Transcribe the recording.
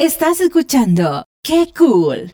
Estás escuchando ¡Qué cool!